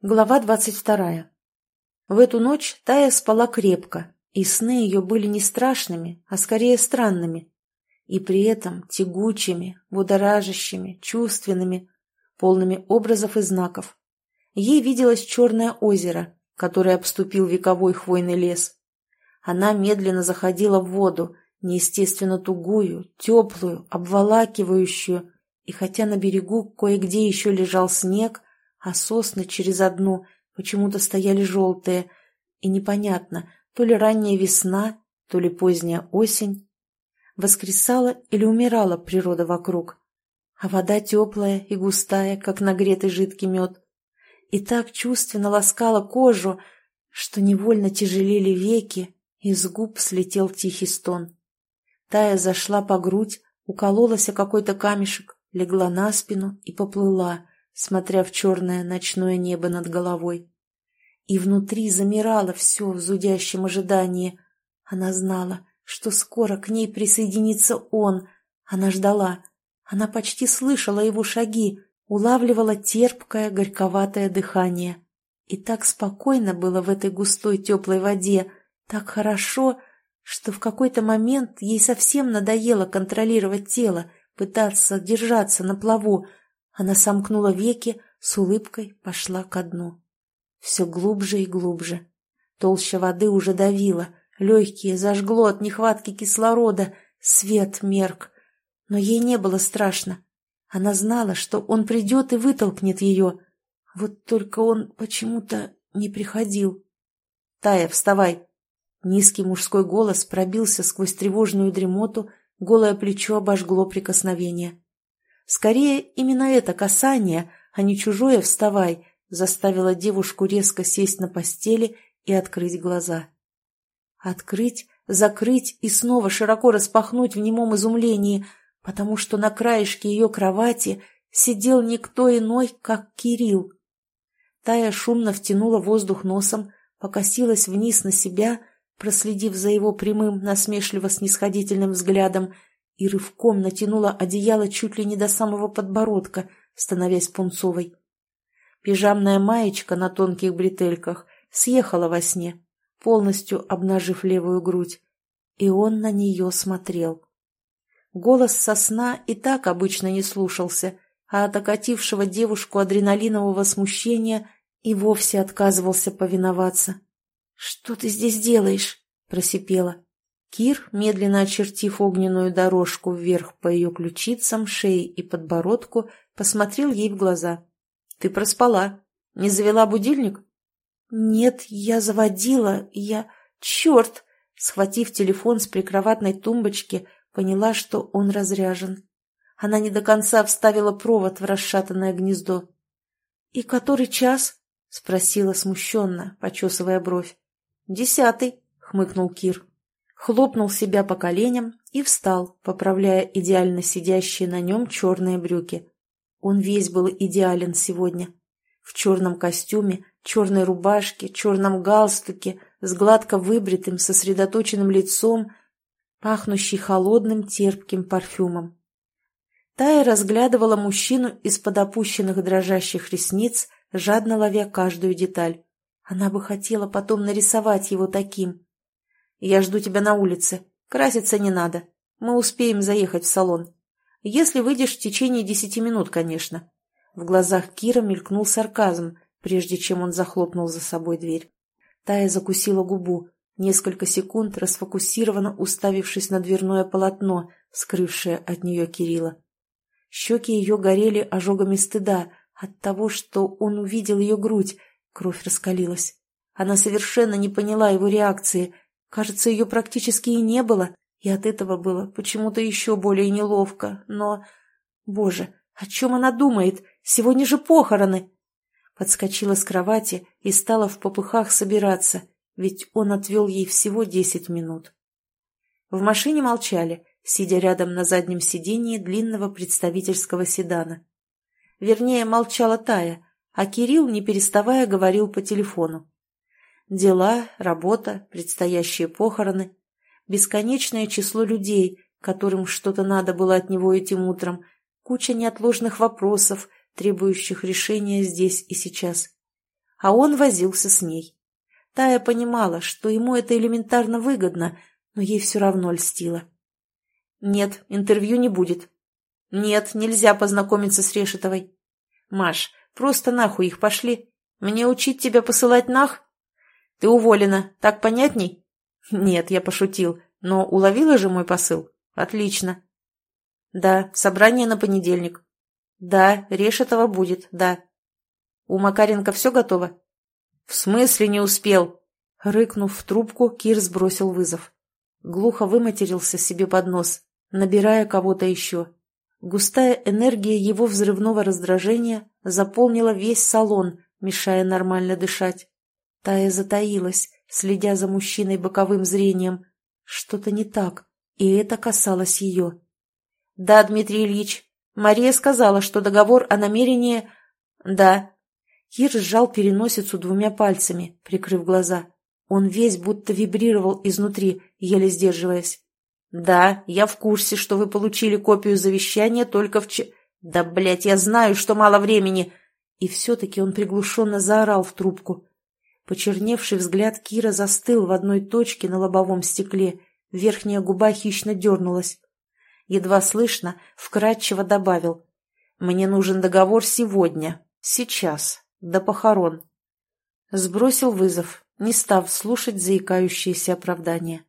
Глава двадцать вторая. В эту ночь Тая спала крепко, и сны ее были не страшными, а скорее странными. И при этом тягучими, будоражащими, чувственными, полными образов и знаков. Ей виделось черное озеро, которое обступил вековой хвойный лес. Она медленно заходила в воду, неестественно тугую, теплую, обволакивающую, и хотя на берегу кое-где еще лежал снег, а сосны через одну почему-то стояли желтые, и непонятно, то ли ранняя весна, то ли поздняя осень. Воскресала или умирала природа вокруг, а вода теплая и густая, как нагретый жидкий мед, и так чувственно ласкала кожу, что невольно тяжелели веки, и с губ слетел тихий стон. Тая зашла по грудь, укололась о какой-то камешек, легла на спину и поплыла, смотря в черное ночное небо над головой. И внутри замирало все в зудящем ожидании. Она знала, что скоро к ней присоединится он. Она ждала. Она почти слышала его шаги, улавливала терпкое, горьковатое дыхание. И так спокойно было в этой густой теплой воде, так хорошо, что в какой-то момент ей совсем надоело контролировать тело, пытаться держаться на плаву, она сомкнула веки, с улыбкой пошла ко дну. Все глубже и глубже. Толща воды уже давила, легкие зажгло от нехватки кислорода, свет мерк. Но ей не было страшно. Она знала, что он придет и вытолкнет ее. Вот только он почему-то не приходил. «Тая, вставай!» Низкий мужской голос пробился сквозь тревожную дремоту, голое плечо обожгло прикосновение. Скорее, именно это касание, а не чужое «вставай», заставило девушку резко сесть на постели и открыть глаза. Открыть, закрыть и снова широко распахнуть в немом изумлении, потому что на краешке ее кровати сидел никто иной, как Кирилл. Тая шумно втянула воздух носом, покосилась вниз на себя, проследив за его прямым, насмешливо-снисходительным взглядом — и рывком натянула одеяло чуть ли не до самого подбородка, становясь пунцовой. Пижамная маечка на тонких бретельках съехала во сне, полностью обнажив левую грудь, и он на нее смотрел. Голос со сна и так обычно не слушался, а от окатившего девушку адреналинового смущения и вовсе отказывался повиноваться. «Что ты здесь делаешь?» – просипела. Кир, медленно очертив огненную дорожку вверх по ее ключицам, шее и подбородку, посмотрел ей в глаза. — Ты проспала. Не завела будильник? — Нет, я заводила. Я... Черт! Схватив телефон с прикроватной тумбочки, поняла, что он разряжен. Она не до конца вставила провод в расшатанное гнездо. — И который час? — спросила смущенно, почесывая бровь. — Десятый, — хмыкнул Кир хлопнул себя по коленям и встал, поправляя идеально сидящие на нем черные брюки. Он весь был идеален сегодня. В черном костюме, черной рубашке, черном галстуке, с гладко выбритым, сосредоточенным лицом, пахнущий холодным терпким парфюмом. Тая разглядывала мужчину из-под опущенных дрожащих ресниц, жадно ловя каждую деталь. Она бы хотела потом нарисовать его таким, я жду тебя на улице. Краситься не надо. Мы успеем заехать в салон. Если выйдешь в течение десяти минут, конечно». В глазах Кира мелькнул сарказм, прежде чем он захлопнул за собой дверь. Тая закусила губу, несколько секунд расфокусированно уставившись на дверное полотно, скрывшее от нее Кирилла. Щеки ее горели ожогами стыда от того, что он увидел ее грудь, кровь раскалилась. Она совершенно не поняла его реакции, Кажется, ее практически и не было, и от этого было почему-то еще более неловко. Но, боже, о чем она думает? Сегодня же похороны! Подскочила с кровати и стала в попыхах собираться, ведь он отвел ей всего десять минут. В машине молчали, сидя рядом на заднем сидении длинного представительского седана. Вернее, молчала Тая, а Кирилл, не переставая, говорил по телефону. Дела, работа, предстоящие похороны, бесконечное число людей, которым что-то надо было от него этим утром, куча неотложных вопросов, требующих решения здесь и сейчас. а он возился с ней. Тая понимала, что ему это элементарно выгодно, но ей все равно льстило. «Нет, интервью не будет». «Нет, нельзя познакомиться с Решетовой». «Маш, просто нахуй их пошли. Мне учить тебя посылать нах?» «Ты уволена. Так понятней?» «Нет, я пошутил. Но уловила же мой посыл? Отлично». «Да, собрание на понедельник». «Да, Решетова будет, да». «У Макаренко все готово?» «В смысле не успел?» Рыкнув в трубку, Кир сбросил вызов. Глухо выматерился себе под нос, набирая кого-то еще. Густая энергия его взрывного раздражения заполнила весь салон, мешая нормально дышать. Тая затаилась, следя за мужчиной боковым зрением. Что-то не так, и это касалось ее. «Да, Дмитрий Ильич, Мария сказала, что договор о намерении...» «Да». Кир сжал переносицу двумя пальцами, прикрыв глаза. Он весь будто вибрировал изнутри, еле сдерживаясь. «Да, я в курсе, что вы получили копию завещания только в ч... Да, блядь, я знаю, что мало времени!» И все-таки он приглушенно заорал в трубку. Почерневший взгляд Кира застыл в одной точке на лобовом стекле, верхняя губа хищно дернулась. Едва слышно, вкратчиво добавил. «Мне нужен договор сегодня, сейчас, до похорон». Сбросил вызов, не став слушать заикающиеся оправдания.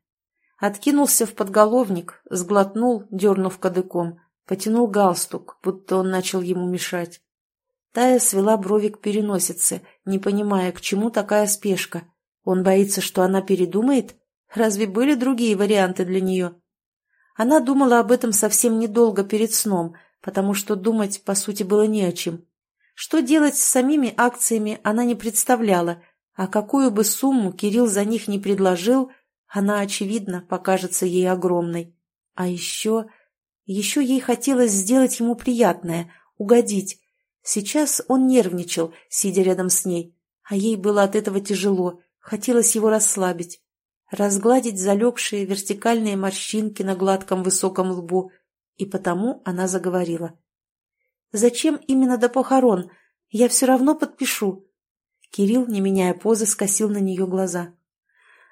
Откинулся в подголовник, сглотнул, дернув кадыком, потянул галстук, будто он начал ему мешать. Тая свела брови к переносице, не понимая, к чему такая спешка. Он боится, что она передумает? Разве были другие варианты для нее? Она думала об этом совсем недолго перед сном, потому что думать, по сути, было не о чем. Что делать с самими акциями, она не представляла, а какую бы сумму Кирилл за них не предложил, она, очевидно, покажется ей огромной. А еще... Еще ей хотелось сделать ему приятное, угодить. Сейчас он нервничал, сидя рядом с ней, а ей было от этого тяжело, хотелось его расслабить. Разгладить залегшие вертикальные морщинки на гладком высоком лбу, и потому она заговорила. «Зачем именно до похорон? Я все равно подпишу». Кирилл, не меняя позы, скосил на нее глаза.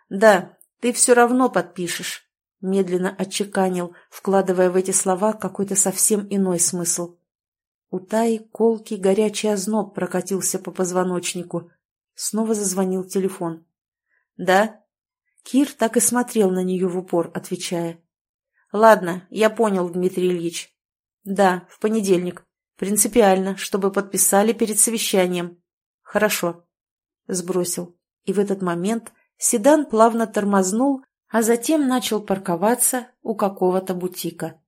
«Да, ты все равно подпишешь», — медленно отчеканил, вкладывая в эти слова какой-то совсем иной смысл. У Таи колкий горячий озноб прокатился по позвоночнику. Снова зазвонил телефон. «Да?» Кир так и смотрел на нее в упор, отвечая. «Ладно, я понял, Дмитрий Ильич. Да, в понедельник. Принципиально, чтобы подписали перед совещанием. Хорошо». Сбросил. И в этот момент Седан плавно тормознул, а затем начал парковаться у какого-то бутика.